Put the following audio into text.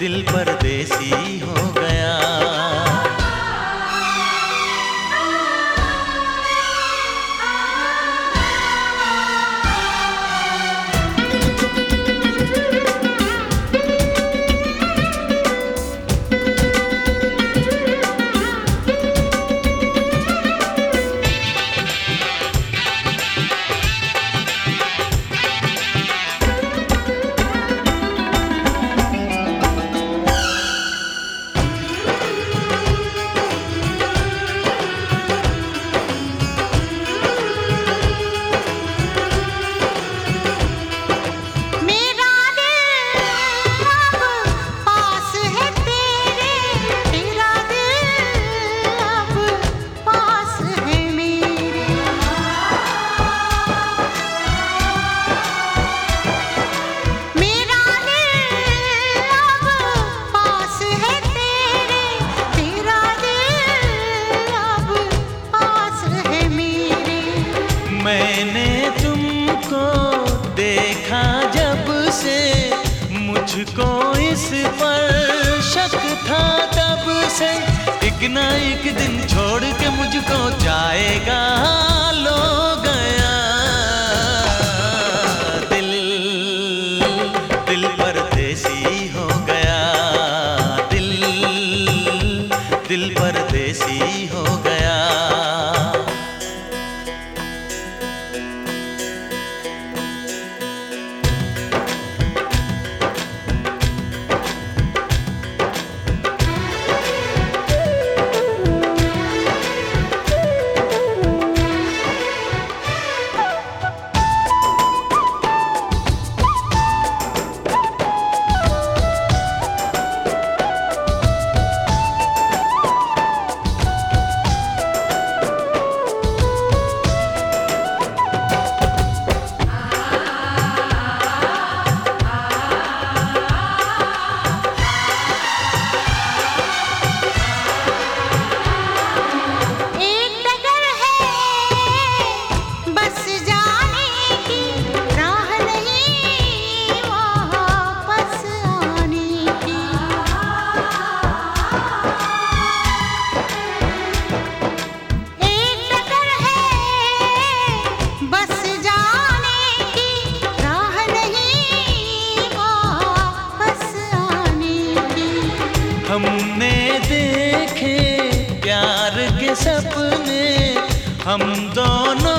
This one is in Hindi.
दिल परदेसी मैंने तुमको देखा जब से मुझको इस पर शक था तब से। एक ना एक दिन हमने देखे प्यार के सपने हम दोनों